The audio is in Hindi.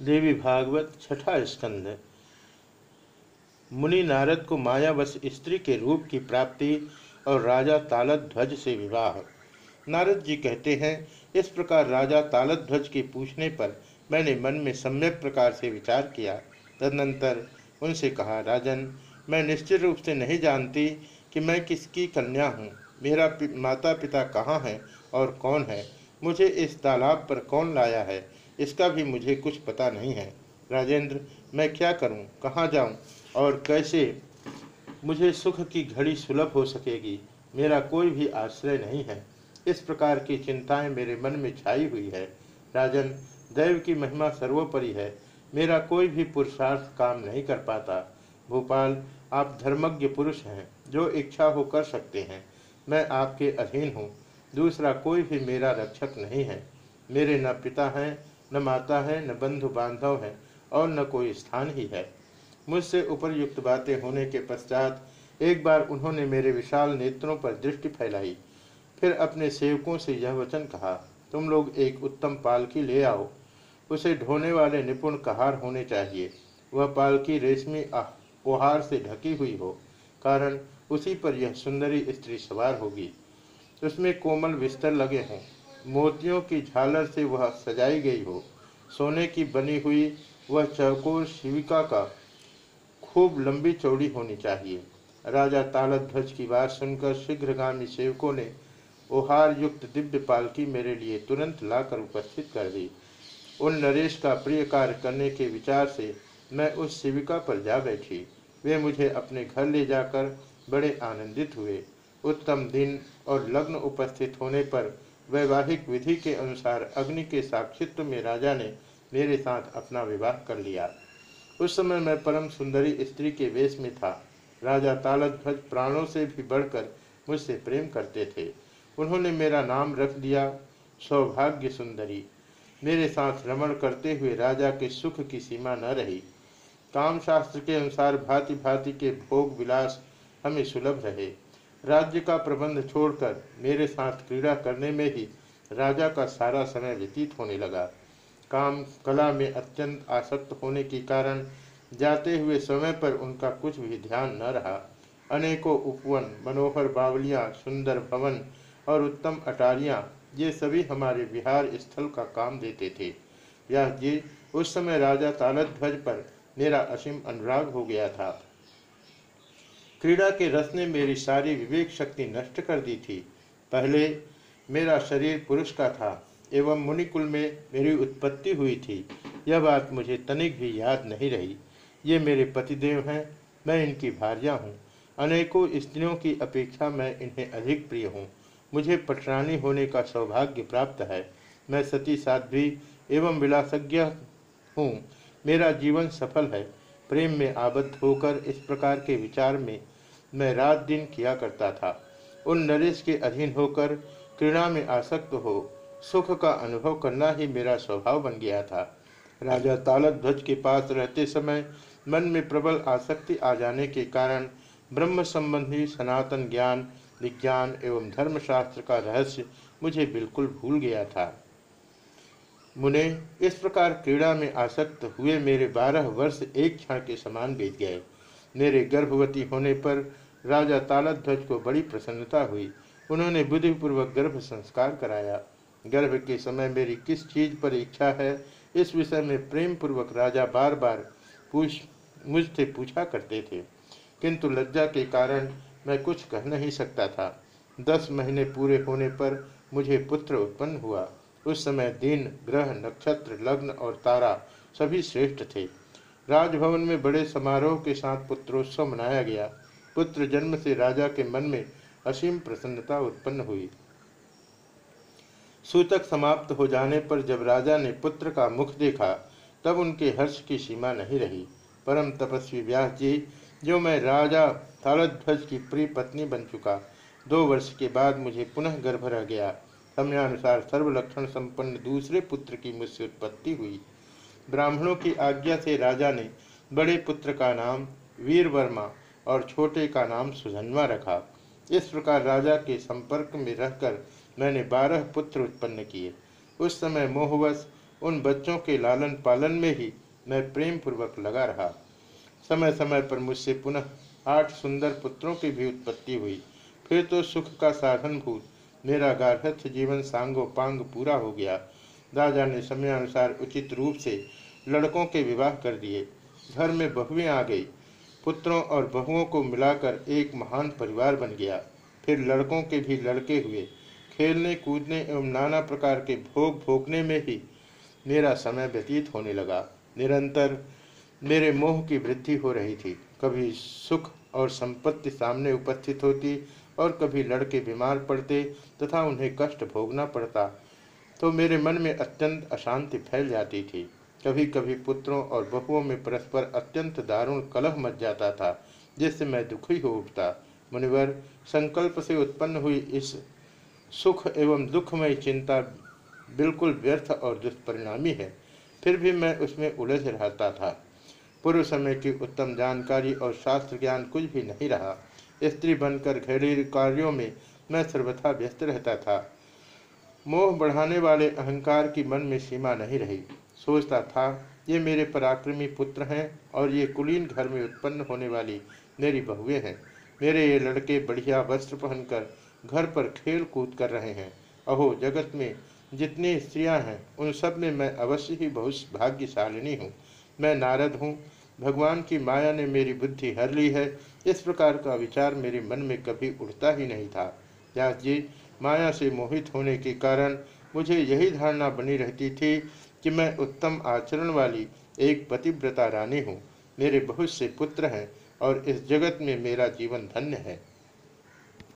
देवी भागवत छठा स्कंद मुनि नारद को मायावश स्त्री के रूप की प्राप्ति और राजा तालत ध्वज से विवाह। नारद जी कहते हैं इस प्रकार राजा तालत ध्वज के पूछने पर मैंने मन में सम्यक प्रकार से विचार किया। तदनंतर उनसे कहा राजन मैं निश्चित रूप से नहीं जानती कि मैं किसकी कन्या हूँ। मेरा पि, माता पिता कहाँ हैं और कौन है? मुझे इस तालाब पर कौन लाया है? इसका भी मुझे कुछ पता नहीं है। राजेंद्र मैं क्या करूँ, कहाँ जाऊँ? और कैसे? मुझे सुख की घड़ी सुलभ हो सकेगी। मेरा कोई भी आश्रय नहीं है। इस प्रकार की चिंताएँ मेरे मन में छाई हुई है। राजन दैव की महिमा सर्वोपरि है। मेरा कोई भी पुरुषार्थ काम नहीं कर पाता। भोपाल आप धर्मज्ञ पुरुष हैं जो इच्छा हो कर सकते हैं। मैं आपके अधीन हूँ। दूसरा कोई भी मेरा रक्षक नहीं है। मेरे न पिता हैं न माता है, न बंधु बांधव है और न कोई स्थान ही है। मुझसे उपरयुक्त बातें होने के पश्चात एक बार उन्होंने मेरे विशाल नेत्रों पर दृष्टि फैलाई। फिर अपने सेवकों से यह वचन कहा, तुम लोग एक उत्तम पालकी ले आओ। उसे ढोने वाले निपुण कहार होने चाहिए। वह पालकी रेशमी ओहार से ढकी हुई हो, कारण उसी पर यह सुंदरी स्त्री सवार होगी। उसमें कोमल बिस्तर लगे हों। मोतियों की झालर से वह सजाई गई हो। सोने की बनी हुई वह चौकोर शिविका का खूब लंबी चौड़ी होनी चाहिए। राजा तालत ध्वज की बात सुनकर शीघ्रगामी सेवकों ने ओहार युक्त दिव्य पालकी मेरे लिए तुरंत लाकर उपस्थित कर दी। उन नरेश का प्रिय कार्य करने के विचार से मैं उस शिविका पर जा बैठी। वे मुझे अपने घर ले जाकर बड़े आनंदित हुए। उत्तम दिन और लग्न उपस्थित होने पर वैवाहिक विधि के अनुसार अग्नि के साक्षित्व में राजा ने मेरे साथ अपना विवाह कर लिया। उस समय मैं परम सुंदरी स्त्री के वेश में था। राजा तालत ध्वज प्राणों से भी बढ़कर मुझसे प्रेम करते थे। उन्होंने मेरा नाम रख दिया, सौभाग्य सुंदरी। मेरे साथ रमण करते हुए राजा के सुख की सीमा न रही। काम शास्त्र के अनुसार भांति भांति के भोग विलास हमें सुलभ रहे। राज्य का प्रबंध छोड़कर मेरे साथ क्रीड़ा करने में ही राजा का सारा समय व्यतीत होने लगा। काम कला में अत्यंत आसक्त होने के कारण जाते हुए समय पर उनका कुछ भी ध्यान न रहा। अनेकों उपवन, मनोहर बावलियाँ, सुंदर भवन और उत्तम अटारियाँ, ये सभी हमारे विहार स्थल का काम देते थे। यह ये उस समय राजा तालत ध्वज पर मेरा असीम अनुराग हो गया था। क्रीड़ा के रस ने मेरी सारी विवेक शक्ति नष्ट कर दी थी। पहले मेरा शरीर पुरुष का था, एवं मुनिकुल में मेरी उत्पत्ति हुई थी। यह बात मुझे तनिक भी याद नहीं रही। ये मेरे पतिदेव हैं, मैं इनकी भार्या हूँ। अनेकों स्त्रियों की अपेक्षा मैं इन्हें अधिक प्रिय हूँ। मुझे पटरानी होने का सौभाग्य प्राप्त है। मैं सती साध्वी एवं विलासज्ञ हूँ। मेरा जीवन सफल है। प्रेम में आबद्ध होकर इस प्रकार के विचार में मैं रात दिन किया करता था। उन नरेश के अधीन होकर क्रीड़ा में आसक्त हो, सुख का अनुभव करना ही मेरा स्वभाव बन गया था। राजा तालक ध्वज के पास रहते समय मन में प्रबल आसक्ति आ जाने के कारण ब्रह्म संबंधी सनातन ज्ञान, विज्ञान एवं धर्मशास्त्र का रहस्य मुझे बिल्कुल भूल गया था। मुने, इस प्रकार क्रीड़ा में आसक्त हुए मेरे बारह वर्ष एक क्षण के समान बीत गए। मेरे गर्भवती होने पर राजा तालध्वज को बड़ी प्रसन्नता हुई। उन्होंने बुद्धिपूर्वक गर्भ संस्कार कराया। गर्भ के समय मेरी किस चीज़ पर इच्छा है, इस विषय में प्रेम पूर्वक राजा बार बार पूछ, मुझसे पूछा करते थे। किंतु लज्जा के कारण मैं कुछ कह नहीं सकता था। दस महीने पूरे होने पर मुझे पुत्र उत्पन्न हुआ। उस समय दिन, ग्रह, नक्षत्र, लग्न और तारा सभी श्रेष्ठ थे। राजभवन में बड़े समारोह के साथ पुत्रोत्सव मनाया गया। पुत्र जन्म से राजा के मन में असीम प्रसन्नता उत्पन्न हुई। सूतक समाप्त हो जाने पर जब राजा ने पुत्र का मुख देखा, तब उनके हर्ष की सीमा नहीं रही। परम तपस्वी व्यास जी, जो मैं राजा तालध्वज की प्रिय पत्नी बन चुका, दो वर्ष के बाद मुझे पुनः गर्भ रह गया। समयानुसार सर्वलक्षण संपन्न दूसरे पुत्र की मुझसे उत्पत्ति हुई। ब्राह्मणों की आज्ञा से राजा ने बड़े पुत्र का नाम वीर वर्मा और छोटे का नाम सुधनवा रखा। इस प्रकार राजा के संपर्क में रहकर मैंने बारह पुत्र उत्पन्न किए। उस समय मोहवश उन बच्चों के लालन पालन में ही मैं प्रेम पूर्वक लगा रहा। समय समय पर मुझसे पुनः आठ सुंदर पुत्रों की भी उत्पत्ति हुई। फिर तो सुख का साधनभूत मेरा गार्हस्थ जीवन सांगो पांग पूरा हो गया। राजा ने समयानुसार उचित रूप से लड़कों के विवाह कर दिए। घर में बहुएँ आ गई। पुत्रों और बहुओं को मिलाकर एक महान परिवार बन गया। फिर लड़कों के भी लड़के हुए। खेलने, कूदने एवं नाना प्रकार के भोग भोगने में ही मेरा समय व्यतीत होने लगा। निरंतर मेरे मोह की वृद्धि हो रही थी। कभी सुख और संपत्ति सामने उपस्थित होती और कभी लड़के बीमार पड़ते तथा उन्हें कष्ट भोगना पड़ता। तो मेरे मन में अत्यंत अशांति फैल जाती थी। कभी कभी पुत्रों और बहुओं में परस्पर अत्यंत दारुण कलह मच जाता था, जिससे मैं दुखी हो उठता। मुनिवर, संकल्प से उत्पन्न हुई इस सुख एवं दुखमय चिंता बिल्कुल व्यर्थ और दुष्परिणामी है। फिर भी मैं उसमें उलझ रहता था। पूर्व समय की उत्तम जानकारी और शास्त्र ज्ञान कुछ भी नहीं रहा। स्त्री बनकर घरेलू कार्यों में मैं सर्वथा व्यस्त रहता था। मोह बढ़ाने वाले अहंकार की मन में सीमा नहीं रही। सोचता था, ये मेरे पराक्रमी पुत्र हैं और ये कुलीन घर में उत्पन्न होने वाली मेरी बहुएँ हैं। मेरे ये लड़के बढ़िया वस्त्र पहनकर घर पर खेल कूद कर रहे हैं। अहो, जगत में जितनी स्त्रियाँ हैं, उन सब में मैं अवश्य ही बहुत भाग्यशालिनी हूँ। मैं नारद हूँ। भगवान की माया ने मेरी बुद्धि हर ली है। इस प्रकार का विचार मेरे मन में कभी उठता ही नहीं था। व्यास जी माया से मोहित होने के कारण मुझे यही धारणा बनी रहती थी कि मैं उत्तम आचरण वाली एक पतिव्रता रानी हूँ। मेरे बहुत से पुत्र हैं और इस जगत में मेरा जीवन धन्य है।